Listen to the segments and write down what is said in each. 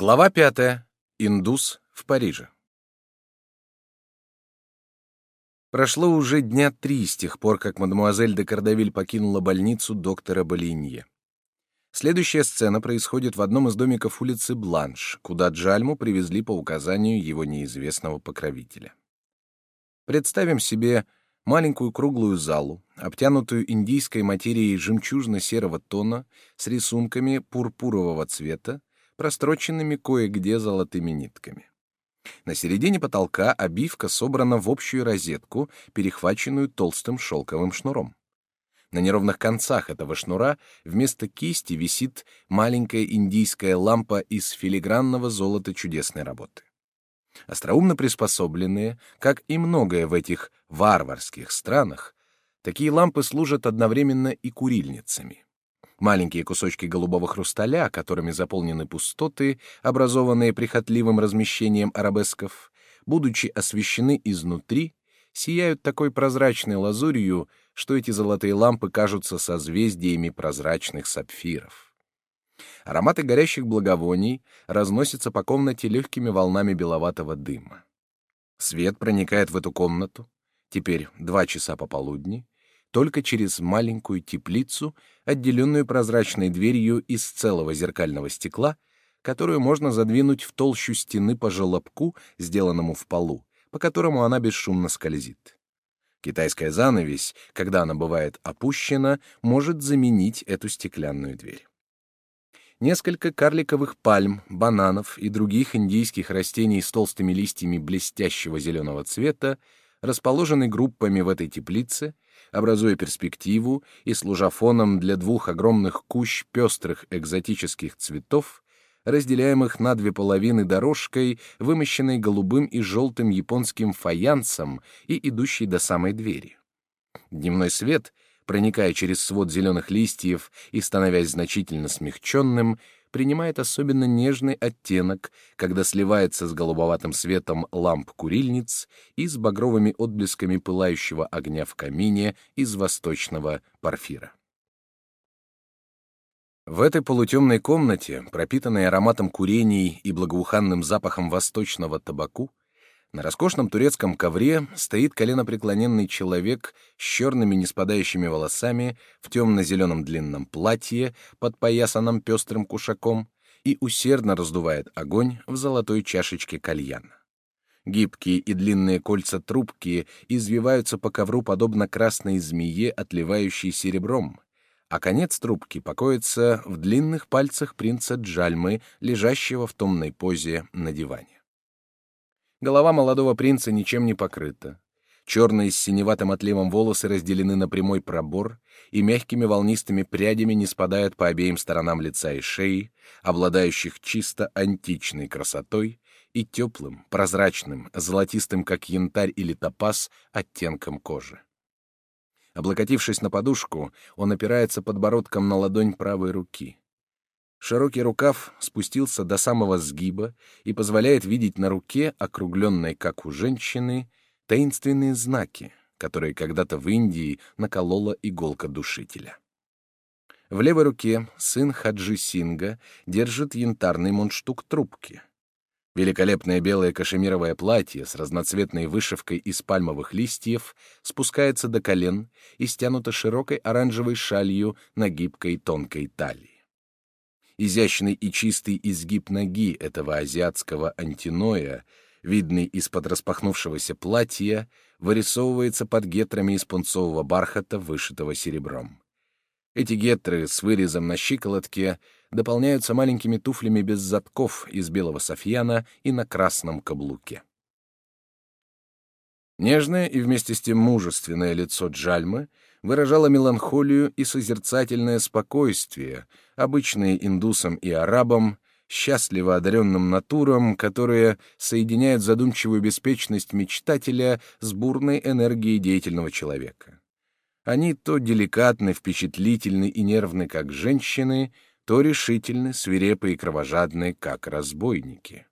Глава пятая. Индус в Париже. Прошло уже дня три с тех пор, как мадемуазель де Кардавиль покинула больницу доктора Болинье. Следующая сцена происходит в одном из домиков улицы Бланш, куда Джальму привезли по указанию его неизвестного покровителя. Представим себе маленькую круглую залу, обтянутую индийской материей жемчужно-серого тона с рисунками пурпурового цвета, простроченными кое-где золотыми нитками. На середине потолка обивка собрана в общую розетку, перехваченную толстым шелковым шнуром. На неровных концах этого шнура вместо кисти висит маленькая индийская лампа из филигранного золота чудесной работы. Остроумно приспособленные, как и многое в этих варварских странах, такие лампы служат одновременно и курильницами. Маленькие кусочки голубого хрусталя, которыми заполнены пустоты, образованные прихотливым размещением арабесков, будучи освещены изнутри, сияют такой прозрачной лазурью, что эти золотые лампы кажутся созвездиями прозрачных сапфиров. Ароматы горящих благовоний разносятся по комнате легкими волнами беловатого дыма. Свет проникает в эту комнату, теперь два часа пополудни, только через маленькую теплицу, отделенную прозрачной дверью из целого зеркального стекла, которую можно задвинуть в толщу стены по желобку, сделанному в полу, по которому она бесшумно скользит. Китайская занавесь, когда она бывает опущена, может заменить эту стеклянную дверь. Несколько карликовых пальм, бананов и других индийских растений с толстыми листьями блестящего зеленого цвета расположены группами в этой теплице — образуя перспективу и служа фоном для двух огромных кущ пестрых экзотических цветов, разделяемых на две половины дорожкой, вымощенной голубым и желтым японским фаянсом и идущей до самой двери. Дневной свет, проникая через свод зеленых листьев и становясь значительно смягченным, принимает особенно нежный оттенок, когда сливается с голубоватым светом ламп курильниц и с багровыми отблесками пылающего огня в камине из восточного порфира. В этой полутемной комнате, пропитанной ароматом курений и благоуханным запахом восточного табаку, на роскошном турецком ковре стоит коленопреклоненный человек с черными неспадающими волосами в темно-зеленом длинном платье, под поясанным пестрым кушаком, и усердно раздувает огонь в золотой чашечке кальяна. Гибкие и длинные кольца трубки извиваются по ковру подобно красной змее, отливающей серебром, а конец трубки покоится в длинных пальцах принца Джальмы, лежащего в томной позе на диване. Голова молодого принца ничем не покрыта. Черные с синеватым отливом волосы разделены на прямой пробор и мягкими волнистыми прядями не спадают по обеим сторонам лица и шеи, обладающих чисто античной красотой и теплым, прозрачным, золотистым, как янтарь или топаз, оттенком кожи. Облокотившись на подушку, он опирается подбородком на ладонь правой руки. Широкий рукав спустился до самого сгиба и позволяет видеть на руке, округленной как у женщины, таинственные знаки, которые когда-то в Индии наколола иголка душителя. В левой руке сын Хаджи Синга держит янтарный мундштук трубки. Великолепное белое кашемировое платье с разноцветной вышивкой из пальмовых листьев спускается до колен и стянуто широкой оранжевой шалью на гибкой тонкой талии. Изящный и чистый изгиб ноги этого азиатского антиноя, видный из-под распахнувшегося платья, вырисовывается под гетрами из пунцового бархата, вышитого серебром. Эти гетры с вырезом на щиколотке дополняются маленькими туфлями без затков из белого софьяна и на красном каблуке. Нежное и вместе с тем мужественное лицо Джальмы выражало меланхолию и созерцательное спокойствие, обычные индусам и арабам, счастливо одаренным натурам, которые соединяют задумчивую беспечность мечтателя с бурной энергией деятельного человека. Они то деликатны, впечатлительны и нервны, как женщины, то решительны, свирепы и кровожадны, как разбойники.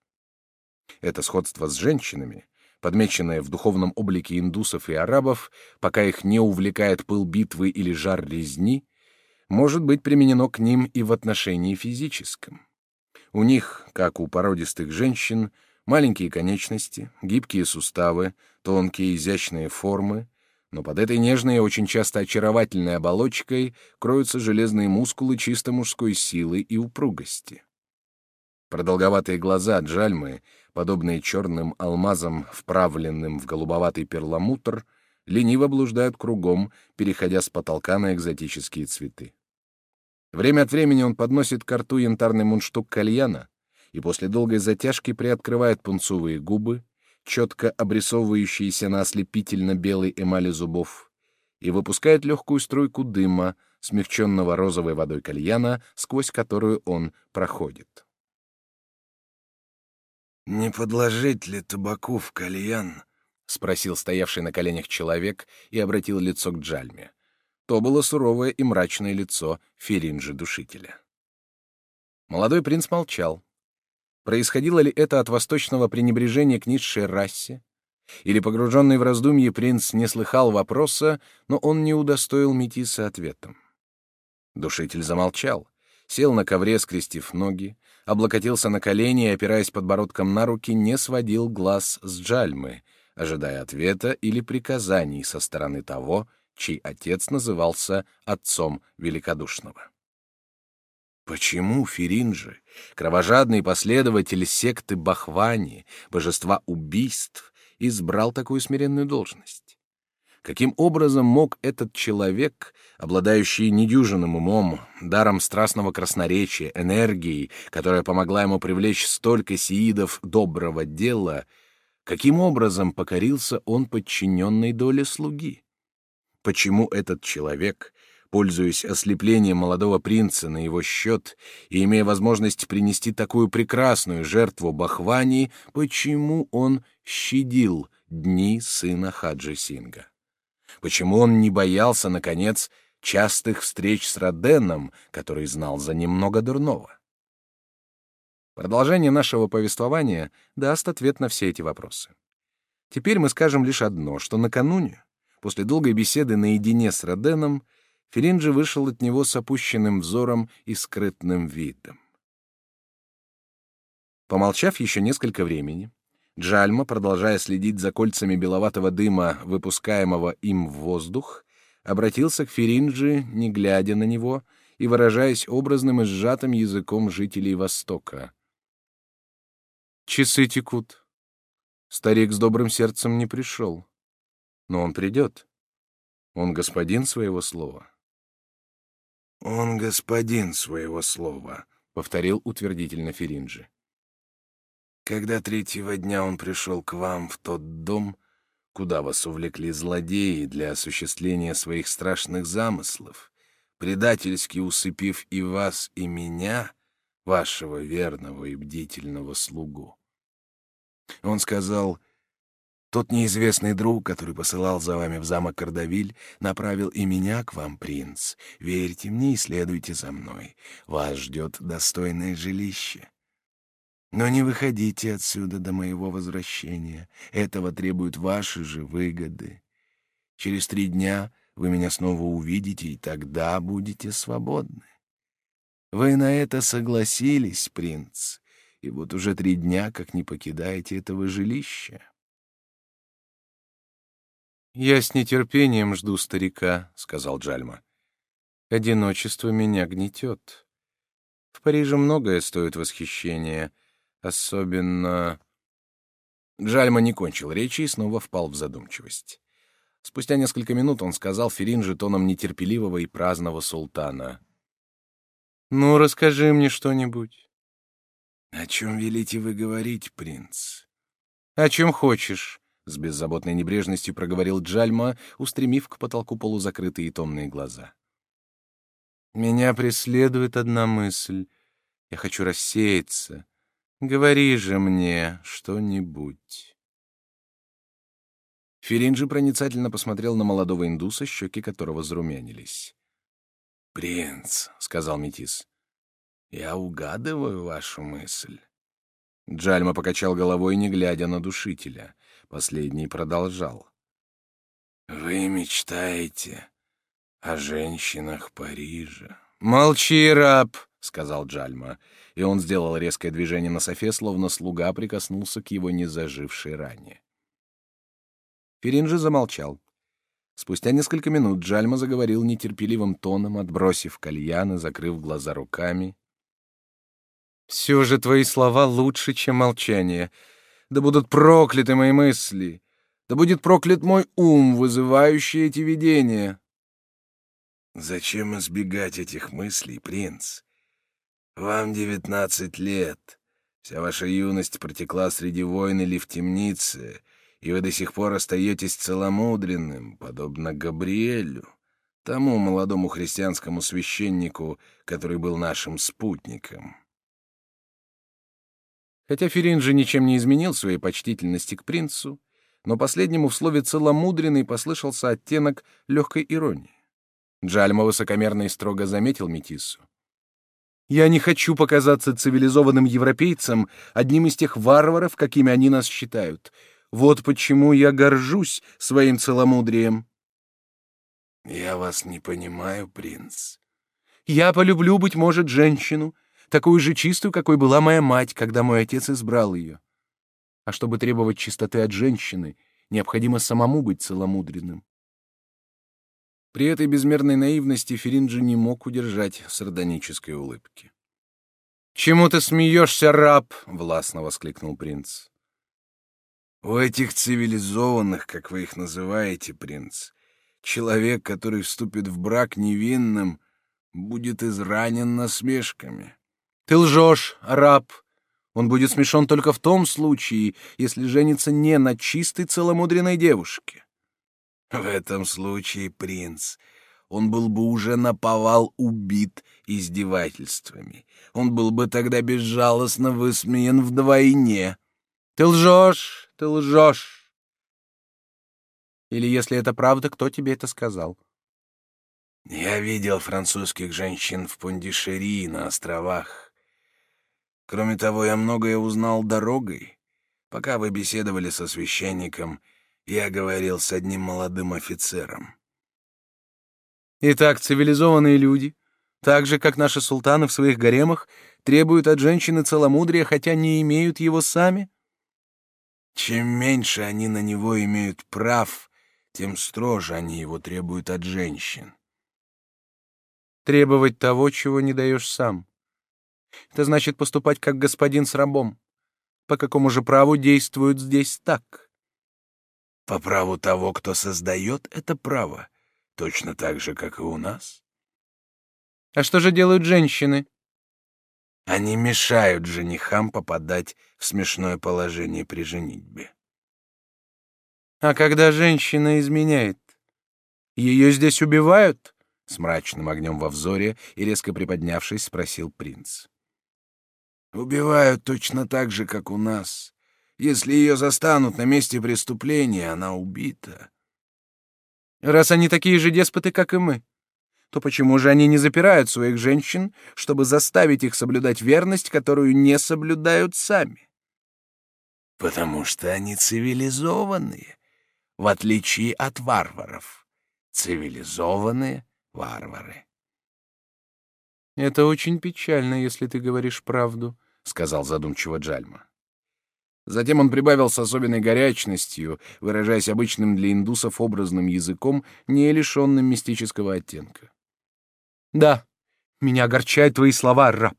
Это сходство с женщинами подмеченное в духовном облике индусов и арабов, пока их не увлекает пыл битвы или жар резни, может быть применено к ним и в отношении физическом. У них, как у породистых женщин, маленькие конечности, гибкие суставы, тонкие изящные формы, но под этой нежной и очень часто очаровательной оболочкой кроются железные мускулы чисто мужской силы и упругости. Продолговатые глаза Джальмы, подобные черным алмазам, вправленным в голубоватый перламутр, лениво блуждают кругом, переходя с потолка на экзотические цветы. Время от времени он подносит к рту янтарный мундштук кальяна и после долгой затяжки приоткрывает пунцовые губы, четко обрисовывающиеся на ослепительно-белой эмали зубов, и выпускает легкую струйку дыма, смягченного розовой водой кальяна, сквозь которую он проходит. «Не подложить ли табаку в кальян?» — спросил стоявший на коленях человек и обратил лицо к Джальме. То было суровое и мрачное лицо Феринджи-душителя. Молодой принц молчал. Происходило ли это от восточного пренебрежения к низшей расе? Или, погруженный в раздумье, принц не слыхал вопроса, но он не удостоил Метиса ответом. Душитель замолчал, сел на ковре, скрестив ноги, облокотился на колени и, опираясь подбородком на руки, не сводил глаз с Джальмы, ожидая ответа или приказаний со стороны того, чей отец назывался отцом великодушного. Почему Феринджи, кровожадный последователь секты Бахвани, божества убийств, избрал такую смиренную должность? Каким образом мог этот человек, обладающий недюжинным умом, даром страстного красноречия, энергией, которая помогла ему привлечь столько сиидов доброго дела, каким образом покорился он подчиненной доле слуги? почему этот человек, пользуясь ослеплением молодого принца на его счет и имея возможность принести такую прекрасную жертву Бахвани, почему он щадил дни сына Хаджи Синга? Почему он не боялся, наконец, частых встреч с Роденом, который знал за ним много дурного? Продолжение нашего повествования даст ответ на все эти вопросы. Теперь мы скажем лишь одно, что накануне После долгой беседы наедине с Роденом Феринджи вышел от него с опущенным взором и скрытным видом. Помолчав еще несколько времени, Джальма, продолжая следить за кольцами беловатого дыма, выпускаемого им в воздух, обратился к Феринджи, не глядя на него и выражаясь образным и сжатым языком жителей Востока. «Часы текут. Старик с добрым сердцем не пришел. Но он придет. Он господин своего слова. «Он господин своего слова», — повторил утвердительно Феринджи. «Когда третьего дня он пришел к вам в тот дом, куда вас увлекли злодеи для осуществления своих страшных замыслов, предательски усыпив и вас, и меня, вашего верного и бдительного слугу. Он сказал, тот неизвестный друг, который посылал за вами в замок Кардавиль, направил и меня к вам, принц. Верьте мне и следуйте за мной. Вас ждет достойное жилище. Но не выходите отсюда до моего возвращения. Этого требуют ваши же выгоды. Через три дня вы меня снова увидите, и тогда будете свободны. Вы на это согласились, принц, и вот уже три дня, как не покидаете этого жилища. «Я с нетерпением жду старика», — сказал Джальма. «Одиночество меня гнетет. В Париже многое стоит восхищения, особенно...» Джальма не кончил речи и снова впал в задумчивость. Спустя несколько минут он сказал Феринже тоном нетерпеливого и праздного султана. «Ну, расскажи мне что-нибудь». «О чем велите вы говорить, принц?» «О чем хочешь. С беззаботной небрежностью проговорил Джальма, устремив к потолку полузакрытые томные глаза. «Меня преследует одна мысль. Я хочу рассеяться. Говори же мне что-нибудь». Феринджи проницательно посмотрел на молодого индуса, щеки которого зарумянились. «Принц», — сказал Метис, — «я угадываю вашу мысль». Джальма покачал головой, не глядя на душителя. Последний продолжал. «Вы мечтаете о женщинах Парижа?» «Молчи, раб!» — сказал Джальма, и он сделал резкое движение на софе, словно слуга прикоснулся к его незажившей ране. Феринджи замолчал. Спустя несколько минут Джальма заговорил нетерпеливым тоном, отбросив кальян и закрыв глаза руками. «Все же твои слова лучше, чем молчание. Да будут прокляты мои мысли. Да будет проклят мой ум, вызывающий эти видения». «Зачем избегать этих мыслей, принц? Вам девятнадцать лет. Вся ваша юность протекла среди войн или в темнице, и вы до сих пор остаетесь целомудренным, подобно Габриэлю, тому молодому христианскому священнику, который был нашим спутником. Хотя Феринджи ничем не изменил своей почтительности к принцу, но последнему в слове «целомудренный» послышался оттенок легкой иронии. Джальма высокомерно и строго заметил Метиссу. «Я не хочу показаться цивилизованным европейцем, одним из тех варваров, какими они нас считают. Вот почему я горжусь своим целомудрием. Я вас не понимаю, принц. Я полюблю, быть может, женщину, такую же чистую, какой была моя мать, когда мой отец избрал ее. А чтобы требовать чистоты от женщины, необходимо самому быть целомудренным. При этой безмерной наивности Феринджи не мог удержать сардонической улыбки. «Чему ты смеешься, раб?» — властно воскликнул принц. У этих цивилизованных, как вы их называете, принц, человек, который вступит в брак невинным, будет изранен насмешками. Ты лжешь, раб. Он будет смешон только в том случае, если женится не на чистой целомудренной девушке. В этом случае, принц, он был бы уже наповал убит издевательствами. Он был бы тогда безжалостно высмеян вдвойне. Ты лжешь, ты лжешь. Или если это правда, кто тебе это сказал? Я видел французских женщин в Пундишери на островах. Кроме того, я многое узнал дорогой. Пока вы беседовали со священником, я говорил с одним молодым офицером. Итак, цивилизованные люди, так же, как наши султаны в своих гаремах, требуют от женщины целомудрия, хотя не имеют его сами? Чем меньше они на него имеют прав, тем строже они его требуют от женщин. Требовать того, чего не даешь сам. Это значит поступать как господин с рабом. По какому же праву действуют здесь так? По праву того, кто создает это право, точно так же, как и у нас. А что же делают женщины? Они мешают женихам попадать в смешное положение при женитьбе. А когда женщина изменяет, ее здесь убивают? С мрачным огнем во взоре и резко приподнявшись, спросил принц. Убивают точно так же, как у нас. Если ее застанут на месте преступления, она убита. Раз они такие же деспоты, как и мы, то почему же они не запирают своих женщин, чтобы заставить их соблюдать верность, которую не соблюдают сами? Потому что они цивилизованные, в отличие от варваров. Цивилизованные варвары. «Это очень печально, если ты говоришь правду», — сказал задумчиво Джальма. Затем он прибавил с особенной горячностью, выражаясь обычным для индусов образным языком, не лишенным мистического оттенка. Да, меня огорчают твои слова, раб.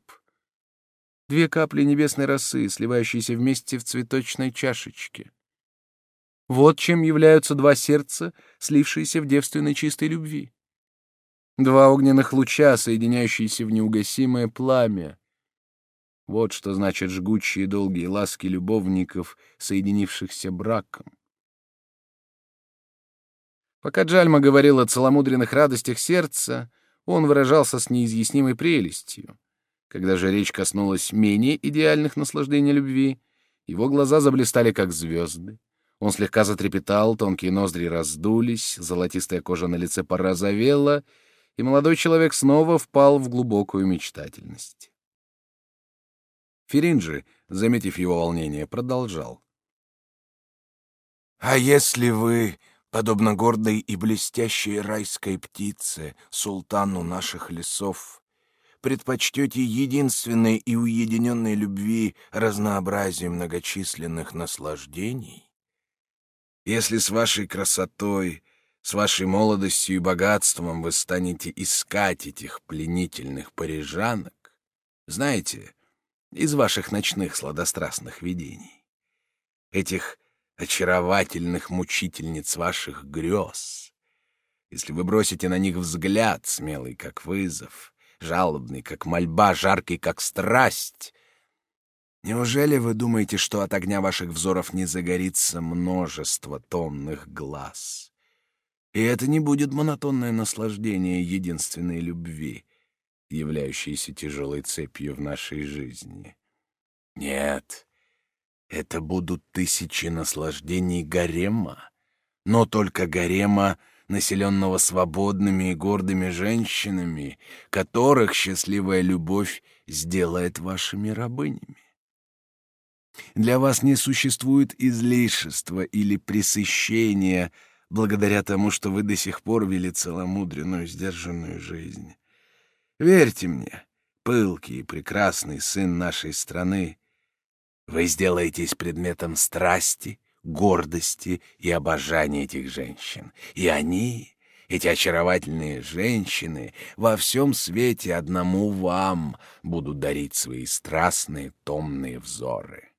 Две капли небесной росы, сливающиеся вместе в цветочной чашечке. Вот чем являются два сердца, слившиеся в девственной чистой любви. Два огненных луча, соединяющиеся в неугасимое пламя. Вот что значит жгучие долгие ласки любовников, соединившихся браком. Пока Джальма говорил о целомудренных радостях сердца, он выражался с неизъяснимой прелестью. Когда же речь коснулась менее идеальных наслаждений любви, его глаза заблистали, как звезды. Он слегка затрепетал, тонкие ноздри раздулись, золотистая кожа на лице порозовела, и молодой человек снова впал в глубокую мечтательность. Феринджи, заметив его волнение, продолжал. «А если вы подобно гордой и блестящей райской птице, султану наших лесов, предпочтете единственной и уединенной любви разнообразие многочисленных наслаждений? Если с вашей красотой, с вашей молодостью и богатством вы станете искать этих пленительных парижанок, знаете, из ваших ночных сладострастных видений, этих очаровательных мучительниц ваших грез, если вы бросите на них взгляд, смелый как вызов, жалобный как мольба, жаркий как страсть, неужели вы думаете, что от огня ваших взоров не загорится множество томных глаз? И это не будет монотонное наслаждение единственной любви, являющейся тяжелой цепью в нашей жизни. Нет, это будут тысячи наслаждений гарема, но только гарема, населенного свободными и гордыми женщинами, которых счастливая любовь сделает вашими рабынями. Для вас не существует излишества или пресыщения благодаря тому, что вы до сих пор вели целомудренную, сдержанную жизнь. Верьте мне, пылкий и прекрасный сын нашей страны, вы сделаетесь предметом страсти, гордости и обожания этих женщин. И они, эти очаровательные женщины, во всем свете одному вам будут дарить свои страстные томные взоры.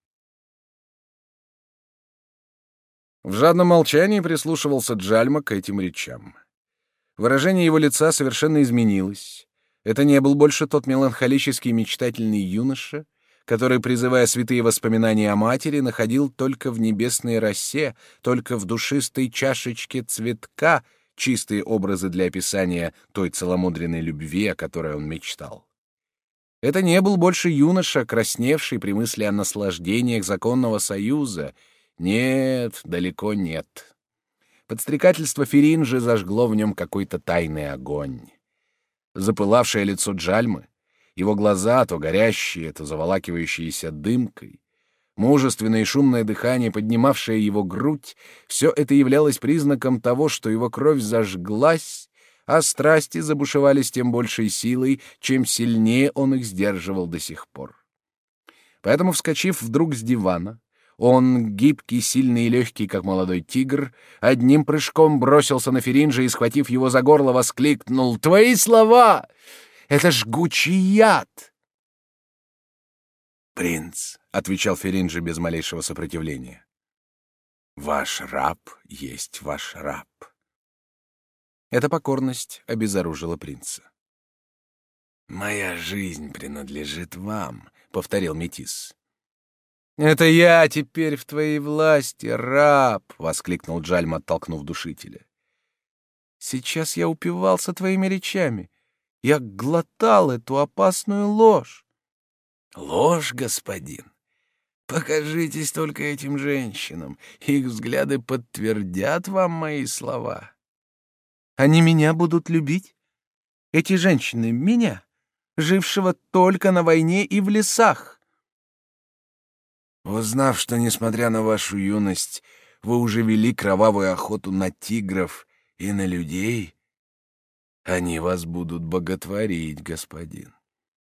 В жадном молчании прислушивался Джальма к этим речам. Выражение его лица совершенно изменилось. Это не был больше тот меланхолический мечтательный юноша, который, призывая святые воспоминания о матери, находил только в небесной росе, только в душистой чашечке цветка чистые образы для описания той целомудренной любви, о которой он мечтал. Это не был больше юноша, красневший при мысли о наслаждениях законного союза. Нет, далеко нет. Подстрекательство Феринжи зажгло в нем какой-то тайный огонь. Запылавшее лицо Джальмы, его глаза, то горящие, то заволакивающиеся дымкой, мужественное и шумное дыхание, поднимавшее его грудь, все это являлось признаком того, что его кровь зажглась, а страсти забушевали с тем большей силой, чем сильнее он их сдерживал до сих пор. Поэтому, вскочив вдруг с дивана, он, гибкий, сильный и легкий, как молодой тигр, одним прыжком бросился на Феринжа и, схватив его за горло, воскликнул «Твои слова! Это жгучий яд!» «Принц», — отвечал Феринджи без малейшего сопротивления, — «ваш раб есть ваш раб». Эта покорность обезоружила принца. «Моя жизнь принадлежит вам», — повторил Метис. «Это я теперь в твоей власти, раб!» — воскликнул Джальм, оттолкнув душителя. «Сейчас я упивался твоими речами. Я глотал эту опасную ложь. Ложь, господин? Покажитесь только этим женщинам. Их взгляды подтвердят вам мои слова. Они меня будут любить? Эти женщины меня, жившего только на войне и в лесах. Узнав, что, несмотря на вашу юность, вы уже вели кровавую охоту на тигров и на людей, они вас будут боготворить, господин.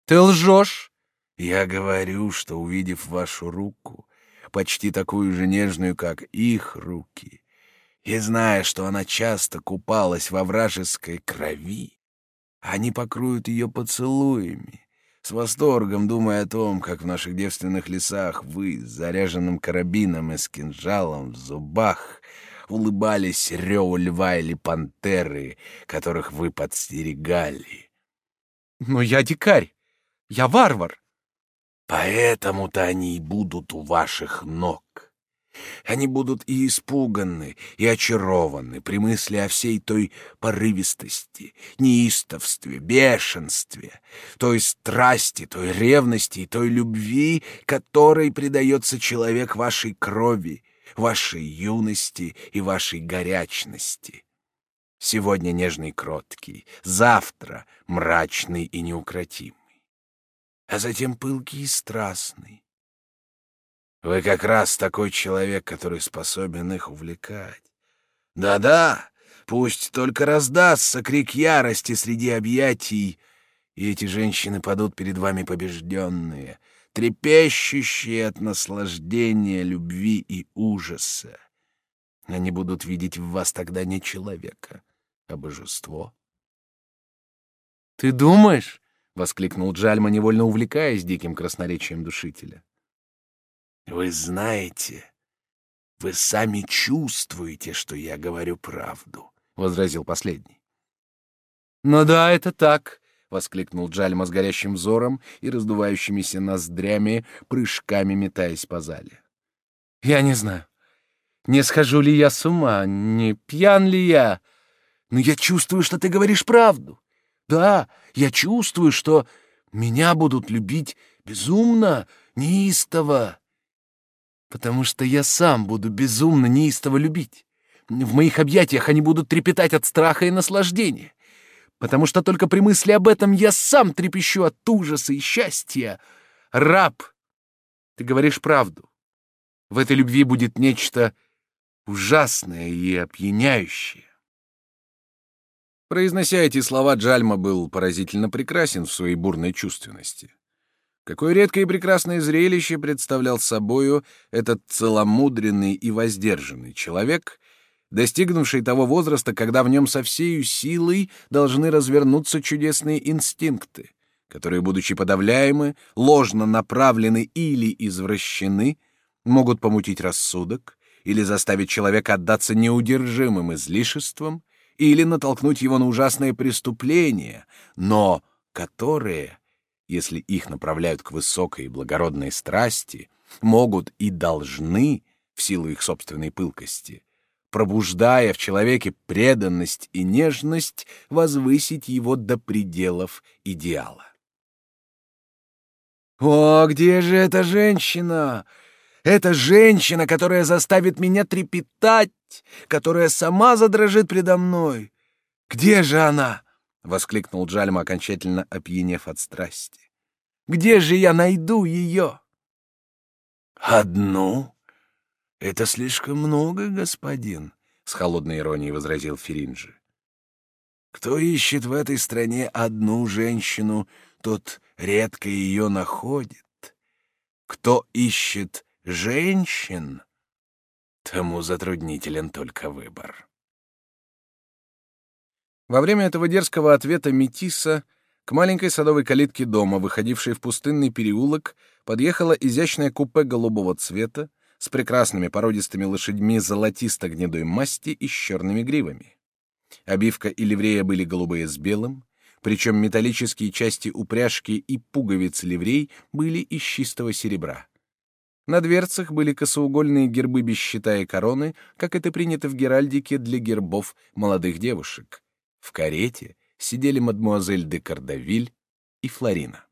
Ты лжешь? Я говорю, что, увидев вашу руку, почти такую же нежную, как их руки, и зная, что она часто купалась во вражеской крови, они покроют ее поцелуями, с восторгом думая о том, как в наших девственных лесах вы с заряженным карабином и с кинжалом в зубах улыбались реву льва или пантеры, которых вы подстерегали. Но я дикарь, я варвар. Поэтому-то они и будут у ваших ног. Они будут и испуганы, и очарованы при мысли о всей той порывистости, неистовстве, бешенстве, той страсти, той ревности и той любви, которой предается человек вашей крови, вашей юности и вашей горячности. Сегодня нежный кроткий, завтра мрачный и неукротимый, а затем пылкий и страстный. Вы как раз такой человек, который способен их увлекать. Да-да, пусть только раздастся крик ярости среди объятий, и эти женщины падут перед вами побежденные, трепещущие от наслаждения, любви и ужаса. Они будут видеть в вас тогда не человека, а божество. «Ты думаешь?» — воскликнул Джальма, невольно увлекаясь диким красноречием душителя. «Вы знаете, вы сами чувствуете, что я говорю правду», — возразил последний. «Ну да, это так», — воскликнул Джальма с горящим взором и раздувающимися ноздрями, прыжками метаясь по зале. «Я не знаю, не схожу ли я с ума, не пьян ли я, но я чувствую, что ты говоришь правду. Да, я чувствую, что меня будут любить безумно, неистово, потому что я сам буду безумно неистово любить. В моих объятиях они будут трепетать от страха и наслаждения, потому что только при мысли об этом я сам трепещу от ужаса и счастья. Раб, ты говоришь правду. В этой любви будет нечто ужасное и опьяняющее. Произнося эти слова, Джальма был поразительно прекрасен в своей бурной чувственности. Какое редкое и прекрасное зрелище представлял собою этот целомудренный и воздержанный человек, достигнувший того возраста, когда в нем со всею силой должны развернуться чудесные инстинкты, которые, будучи подавляемы, ложно направлены или извращены, могут помутить рассудок или заставить человека отдаться неудержимым излишествам, или натолкнуть его на ужасные преступления, но которые, если их направляют к высокой и благородной страсти, могут и должны, в силу их собственной пылкости, пробуждая в человеке преданность и нежность, возвысить его до пределов идеала. «О, где же эта женщина? Эта женщина, которая заставит меня трепетать, которая сама задрожит предо мной. Где же она? Воскликнул Джальма, окончательно опьянев от страсти. Где же я найду ее? Одну? Это слишком много, господин, с холодной иронией возразил Феринджи. Кто ищет в этой стране одну женщину, тот редко ее находит. Кто ищет женщин, тому затруднителен только выбор. Во время этого дерзкого ответа Метиса к маленькой садовой калитке дома, выходившей в пустынный переулок, подъехала изящная купе голубого цвета с прекрасными породистыми лошадьми золотисто-гнедой масти и с черными гривами. Обивка и ливрея были голубые с белым, причем металлические части упряжки и пуговицы ливрей были из чистого серебра. На дверцах были косоугольные гербы без щита и короны, как это принято в геральдике для гербов молодых девушек. В карете сидели мадмуазель де Кардавиль и Флорина.